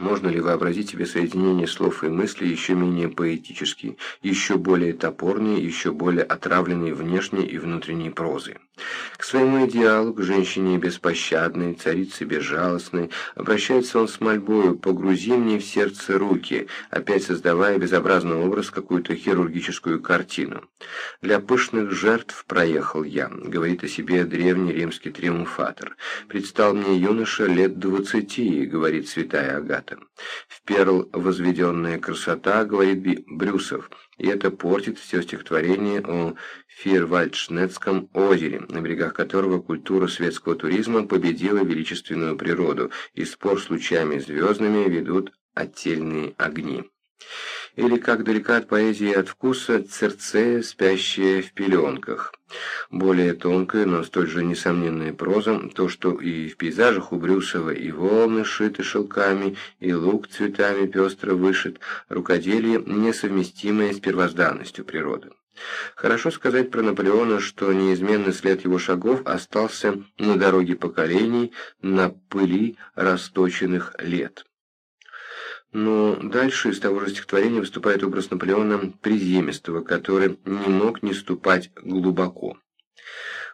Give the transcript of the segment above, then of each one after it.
Можно ли вообразить себе соединение слов и мыслей еще менее поэтические, еще более топорные, еще более отравленные внешней и внутренней прозой? К своему идеалу, к женщине беспощадной, царице безжалостной, обращается он с мольбою «погрузи мне в сердце руки», опять создавая безобразный образ, какую-то хирургическую картину. «Для пышных жертв проехал я», — говорит о себе древний римский триумфатор. «Предстал мне юноша лет двадцати», — говорит святая Агата. В перл возведенная красота, говорит Брюсов, и это портит все стихотворение о Фирвальдшнетском озере, на берегах которого культура светского туризма победила величественную природу, и спор с лучами звездными ведут отдельные огни или как далека от поэзии и от вкуса Церцея, спящая в пеленках. Более тонкая, но столь же несомненная проза, то, что и в пейзажах у Брюсова и волны шиты шелками, и лук цветами пестро вышит, рукоделие, несовместимое с первозданностью природы. Хорошо сказать про Наполеона, что неизменный след его шагов остался на дороге поколений, на пыли расточенных лет. Но дальше из того же стихотворения выступает образ Наполеона приземистого, который не мог не ступать глубоко.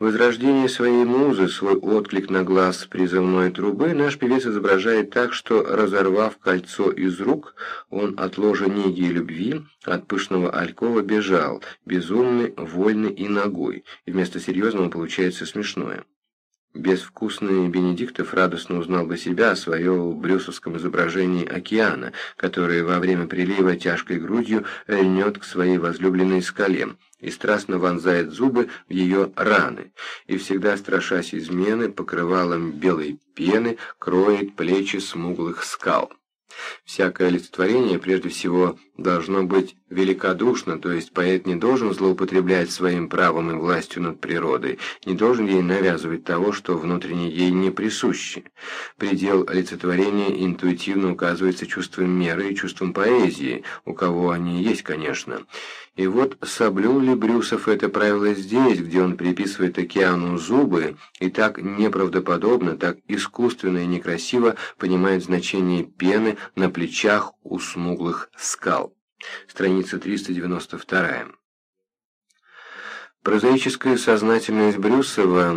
Возрождение своей музы, свой отклик на глаз призывной трубы наш певец изображает так, что, разорвав кольцо из рук, он от ложа неги и любви, от пышного алькова бежал, безумный, вольный и ногой, и вместо серьезного получается смешное. Безвкусный Бенедиктов радостно узнал для себя свое в брюсовском изображении океана, который во время прилива тяжкой грудью льнет к своей возлюбленной скале и страстно вонзает зубы в ее раны, и всегда, страшась измены, покрывалом белой пены, кроет плечи смуглых скал. Всякое олицетворение, прежде всего, должно быть великодушно, то есть поэт не должен злоупотреблять своим правом и властью над природой, не должен ей навязывать того, что внутренне ей не присуще. Предел олицетворения интуитивно указывается чувством меры и чувством поэзии, у кого они есть, конечно. И вот соблюл ли Брюсов это правило здесь, где он приписывает океану зубы, и так неправдоподобно, так искусственно и некрасиво понимает значение пены на плечах у смуглых скал. Страница 392. Прозаическая сознательность Брюсова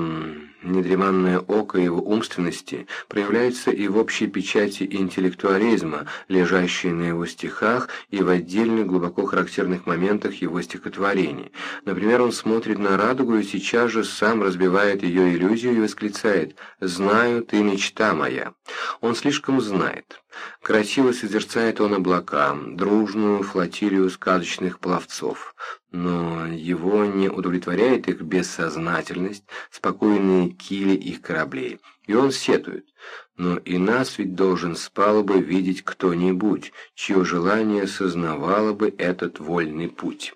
Недреманное око его умственности проявляется и в общей печати интеллектуализма, лежащей на его стихах и в отдельных глубоко характерных моментах его стихотворений. Например, он смотрит на радугу и сейчас же сам разбивает ее иллюзию и восклицает «Знаю, ты мечта моя». Он слишком знает. Красиво созерцает он облака, дружную флотилию сказочных пловцов. Но его не удовлетворяет их бессознательность, спокойные кили их кораблей. И он сетует. Но и нас ведь должен с палубы видеть кто-нибудь, чье желание сознавало бы этот вольный путь.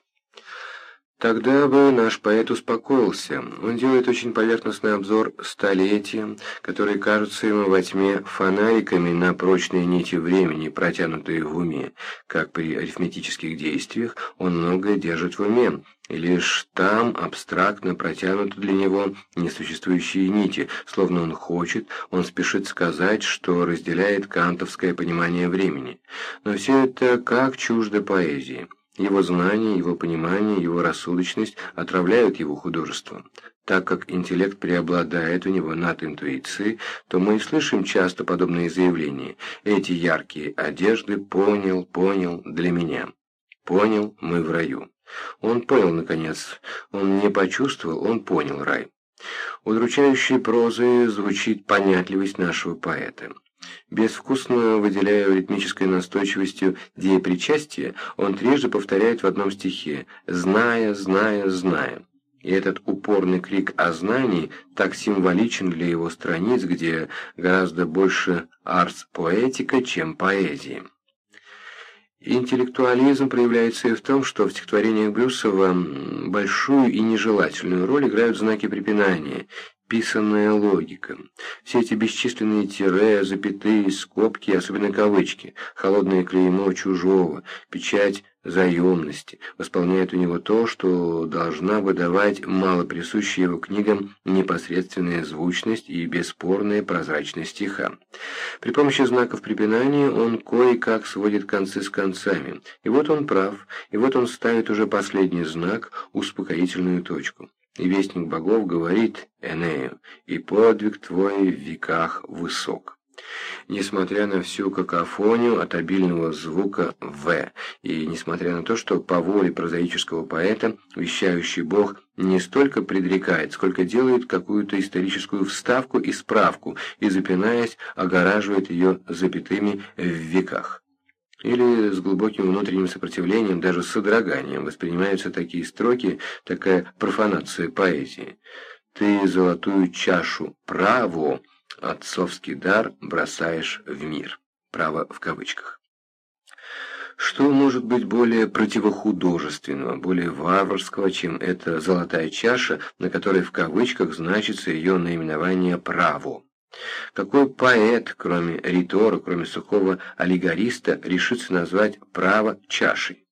Тогда бы наш поэт успокоился. Он делает очень поверхностный обзор столетия, которые кажутся ему во тьме фонариками на прочные нити времени, протянутые в уме. Как при арифметических действиях, он многое держит в уме, и лишь там абстрактно протянуты для него несуществующие нити, словно он хочет, он спешит сказать, что разделяет кантовское понимание времени. Но все это как чуждо поэзии. Его знания, его понимание, его рассудочность отравляют его художество. Так как интеллект преобладает у него над интуицией, то мы и слышим часто подобные заявления. Эти яркие одежды понял, понял для меня. Понял, мы в раю. Он понял, наконец. Он не почувствовал, он понял рай. Удручающей прозой звучит понятливость нашего поэта. Безвкусно выделяя ритмической настойчивостью деепричастие, он трижды повторяет в одном стихе «зная, зная, зная». И этот упорный крик о знании так символичен для его страниц, где гораздо больше арс-поэтика, чем поэзии. Интеллектуализм проявляется и в том, что в стихотворениях Брюсова большую и нежелательную роль играют знаки препинания, писанная логика. Все эти бесчисленные тире, запятые, скобки, особенно кавычки, холодное клеймо чужого, печать заемности, восполняет у него то, что должна бы давать малоприсущая его книгам непосредственная звучность и бесспорная прозрачность стиха. При помощи знаков препинания он кое-как сводит концы с концами, и вот он прав, и вот он ставит уже последний знак, успокоительную точку. И вестник богов говорит Энею, «И подвиг твой в веках высок». Несмотря на всю какофонию от обильного звука «в», и несмотря на то, что по воле прозаического поэта вещающий бог не столько предрекает, сколько делает какую-то историческую вставку и справку, и, запинаясь, огораживает ее запятыми в веках или с глубоким внутренним сопротивлением, даже с содроганием воспринимаются такие строки, такая профанация поэзии. «Ты золотую чашу праву, отцовский дар бросаешь в мир». Право в кавычках. Что может быть более противохудожественного, более варварского, чем эта золотая чаша, на которой в кавычках значится ее наименование «право»? Какой поэт, кроме ритора, кроме сухого аллегориста, решится назвать право чашей?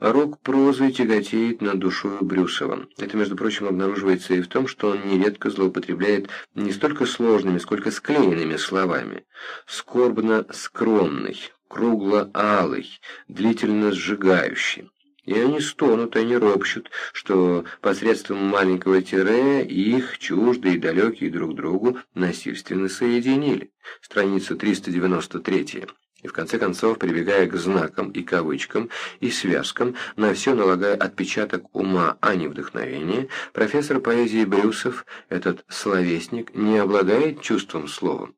Рок прозы тяготеет над душою Брюсова. Это, между прочим, обнаруживается и в том, что он нередко злоупотребляет не столько сложными, сколько склеенными словами. Скорбно-скромный, кругло-алый, длительно сжигающий. И они стонут, они ропщут, что посредством маленького тире их, чуждые и далекие друг другу, насильственно соединили. Страница 393. И в конце концов, прибегая к знакам и кавычкам и связкам, на все налагая отпечаток ума, а не вдохновения, профессор поэзии Брюсов, этот словесник, не обладает чувством слова.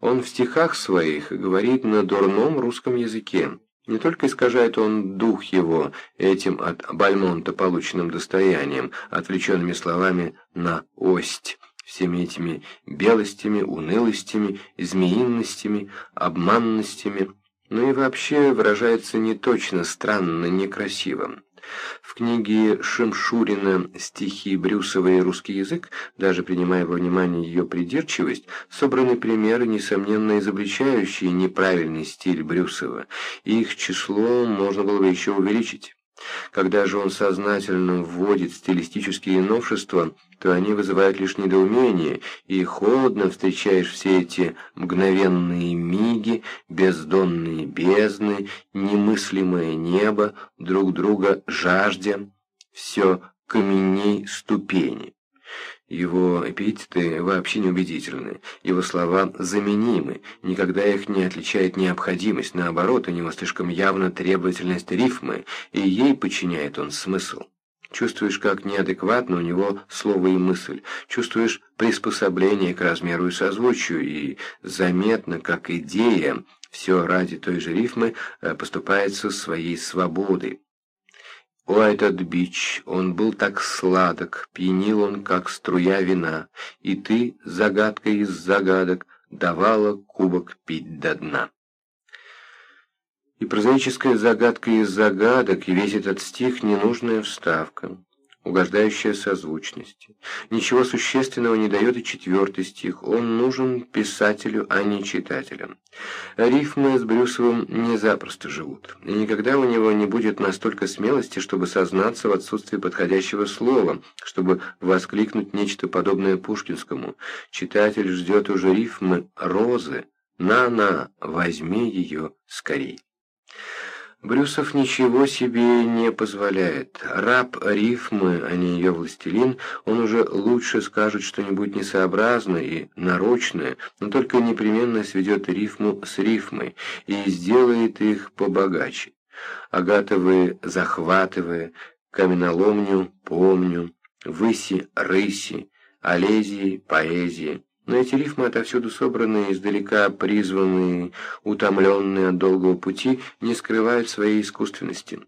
Он в стихах своих говорит на дурном русском языке, не только искажает он дух его этим от Бальмонта полученным достоянием, отвлеченными словами на «ость», всеми этими белостями, унылостями, змеинностями, обманностями, но и вообще выражается неточно, странно, некрасиво. В книге Шимшурина «Стихи Брюсова и русский язык», даже принимая во внимание ее придирчивость, собраны примеры, несомненно изобличающие неправильный стиль Брюсова, и их число можно было бы еще увеличить. Когда же он сознательно вводит стилистические новшества, то они вызывают лишь недоумение, и холодно встречаешь все эти мгновенные миги, бездонные бездны, немыслимое небо, друг друга жаждя, все каменей ступени. Его эпитеты вообще неубедительны, его слова заменимы, никогда их не отличает необходимость, наоборот, у него слишком явна требовательность рифмы, и ей подчиняет он смысл. Чувствуешь, как неадекватно у него слово и мысль, чувствуешь приспособление к размеру и созвучию, и заметно, как идея, все ради той же рифмы, э, поступается своей свободой. О, этот бич, он был так сладок, пьянил он, как струя вина, и ты, загадка из загадок, давала кубок пить до дна. И прозаическая загадка из загадок, и весь этот стих — ненужная вставка угождающая созвучности. Ничего существенного не дает и четвертый стих, он нужен писателю, а не читателям. Рифмы с Брюсовым не запросто живут, и никогда у него не будет настолько смелости, чтобы сознаться в отсутствии подходящего слова, чтобы воскликнуть нечто подобное Пушкинскому. Читатель ждет уже рифмы «розы», «на-на, возьми ее скорей». Брюсов ничего себе не позволяет. Раб рифмы, а не ее властелин, он уже лучше скажет что-нибудь несообразное и нарочное, но только непременно сведет рифму с рифмой и сделает их побогаче. Агатовы захватывая, каменоломню помню, выси рыси, Олезии поэзии, Но эти рифмы, отовсюду собранные, издалека призванные, утомленные от долгого пути, не скрывают своей искусственности.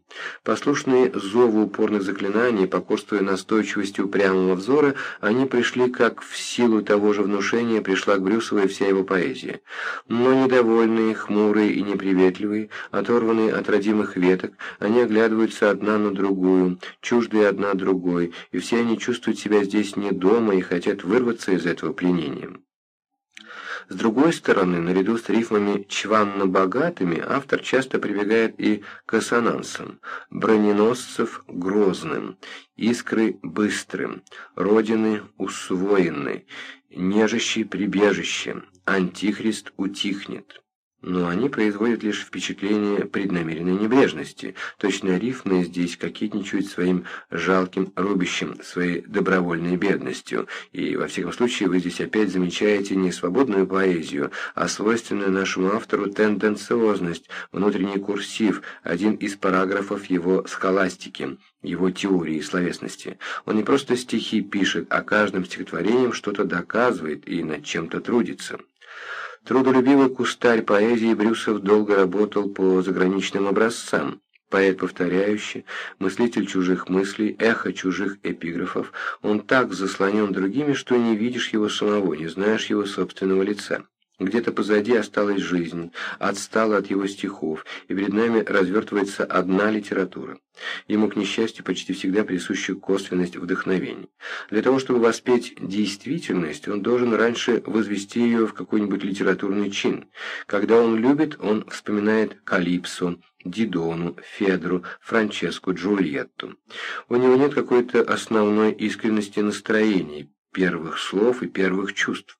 Послушные зову упорных заклинаний, покорствуя настойчивости упрямого взора, они пришли, как в силу того же внушения пришла к Брюсовой вся его поэзия. Но недовольные, хмурые и неприветливые, оторванные от родимых веток, они оглядываются одна на другую, чуждые одна другой, и все они чувствуют себя здесь не дома и хотят вырваться из этого пленения. С другой стороны, наряду с рифмами чванно-богатыми, автор часто прибегает и к ассонансам. Броненосцев грозным, искры быстрым, родины усвоены, нежащий прибежище, антихрист утихнет но они производят лишь впечатление преднамеренной небрежности. Точно рифмы здесь кокетничают своим жалким рубищем, своей добровольной бедностью, и, во всяком случае, вы здесь опять замечаете не свободную поэзию, а свойственную нашему автору тенденциозность, внутренний курсив, один из параграфов его схоластики, его теории словесности. Он не просто стихи пишет, а каждым стихотворением что-то доказывает и над чем-то трудится. Трудолюбивый кустарь поэзии Брюсов долго работал по заграничным образцам. Поэт повторяющий, мыслитель чужих мыслей, эхо чужих эпиграфов, он так заслонен другими, что не видишь его самого, не знаешь его собственного лица. Где-то позади осталась жизнь, отстала от его стихов, и перед нами развертывается одна литература. Ему, к несчастью, почти всегда присуща косвенность вдохновения. Для того, чтобы воспеть действительность, он должен раньше возвести ее в какой-нибудь литературный чин. Когда он любит, он вспоминает Калипсо, Дидону, Федру, Франческу, Джульетту. У него нет какой-то основной искренности настроений, первых слов и первых чувств.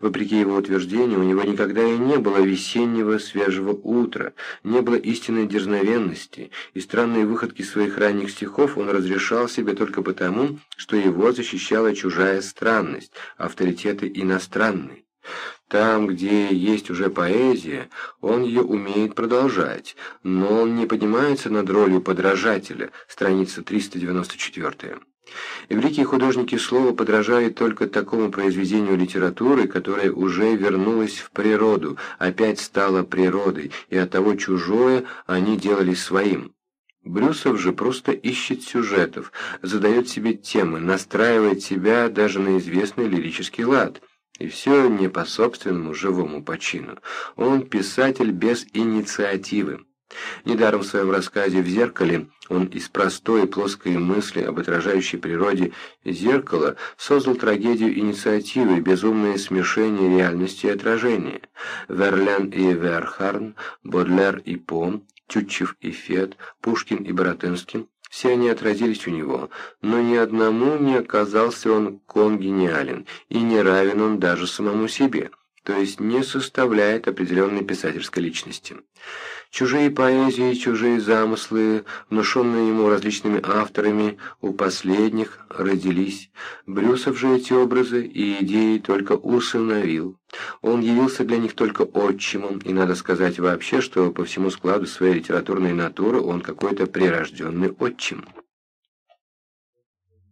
Вопреки его утверждению, у него никогда и не было весеннего свежего утра, не было истинной дерзновенности, и странные выходки своих ранних стихов он разрешал себе только потому, что его защищала чужая странность, авторитеты иностранные. Там, где есть уже поэзия, он ее умеет продолжать, но он не поднимается над ролью подражателя, страница 394. Великие художники слова подражали только такому произведению литературы, которое уже вернулось в природу, опять стало природой, и от того чужое они делали своим. Брюсов же просто ищет сюжетов, задает себе темы, настраивает себя даже на известный лирический лад. И все не по собственному живому почину. Он писатель без инициативы. Недаром в своем рассказе «В зеркале» он из простой и плоской мысли об отражающей природе зеркала создал трагедию инициативы, безумное смешение реальности и отражения. Верлен и Верхарн, Бодлер и По, Тютчев и Фет, Пушкин и Боротынский все они отразились у него, но ни одному не оказался он конгениален, и не равен он даже самому себе, то есть не составляет определенной писательской личности. Чужие поэзии, чужие замыслы, внушенные ему различными авторами, у последних родились. Брюсов же эти образы и идеи только усыновил. Он явился для них только отчимом, и надо сказать вообще, что по всему складу своей литературной натуры он какой-то прирожденный отчим.